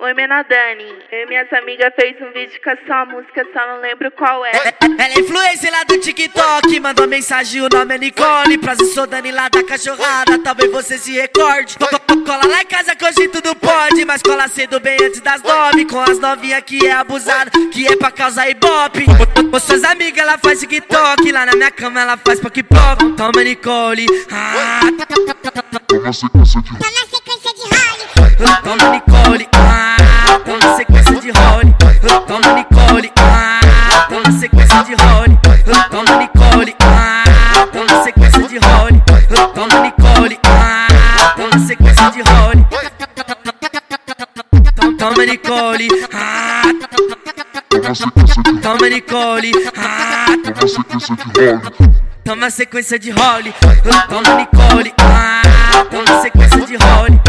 Oi, Menadani. Eu e minhas amigas fez um vídeo com a sua música, só não lembro qual é. Ela é influência lá do TikTok, mandou mensagem, o nome é Nicole. Prazer, sou Dani lá da cachorrada, talvez você se recorde. Cola lá em casa que hoje tudo pode, mas cola cedo bem antes das nove. Com as novinhas que é abusada, que é pra causar ibope. Com suas amigas ela faz TikTok, lá na minha cama ela faz pok pok. Toma Nicole, ah. Toma sequência de Toma Nicole, Toma Nicole, ah. Toma Nicole, ah. Toma sequência de role, toma Nicole, ah. Toma sequência de role,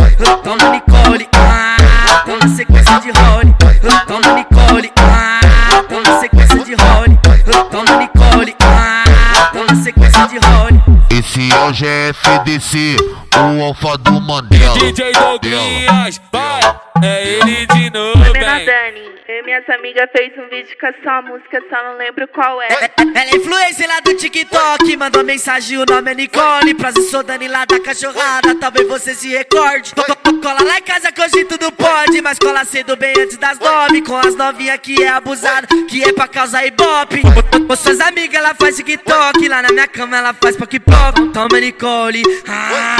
toma Nicole, ah. Toma sequência de role, toma Nicole, ah. Toma sequência de role, toma Nicole, ah. Toma sequência de role. Esse é o GFDC, o alfa do Mandela. DJ Douglas, vai, é ele de novo, Oi, bem. Menadani. Eu e minhas amigas fez um vídeo com a sua música, só não lembro qual é. Ela é influência lá do TikTok, mandou mensagem, o nome é Nicole. Prazer, sou Dani lá da cachorrada, talvez você se recorde. Co- co- Cola lá em casa que hoje tudo pode, mas cola cedo bem antes das nove. Com as novinhas que é abusada, que é pra causar ibope. Com suas amigas ela faz TikTok, lá na minha cama ela faz pok pok. Toma Nicole, ah.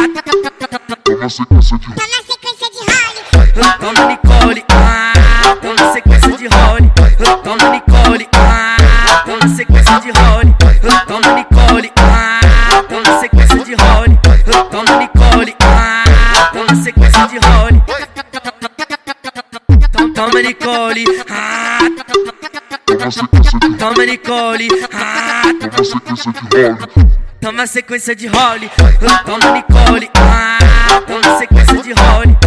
Toma sequência de Toma Nicole, ah. Toma sequência de role, toma Nicole, ah. Toma sequência de role, toma Nicole, Toma sequência de role. Toma Nicole, ah. Toma Nicole, ah. Toma sequência de role Toma Nicole, ah. Toma sequência de role,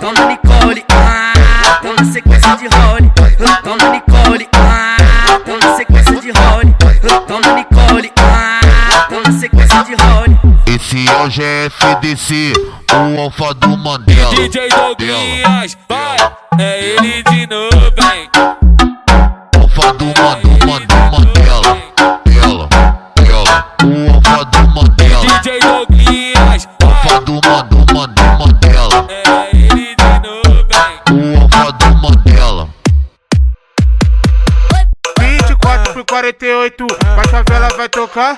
toma Nicole, ah. Toma sequência de role, toma Nicole, ah. Toma sequência de role, toma Nicole. Toma sequência de role. Esse é o GFDC, o alfa do Mandela. DJ Douglas, vai, é ele de novo, bem. Alfa do Mando, Mandela. Ela, ela, o alfa do Mandela. DJ Douglas, Alfa vai, do Mandela. é ele de novo, bem. O alfa do Mandela. 24 por 48, a favela vai tocar.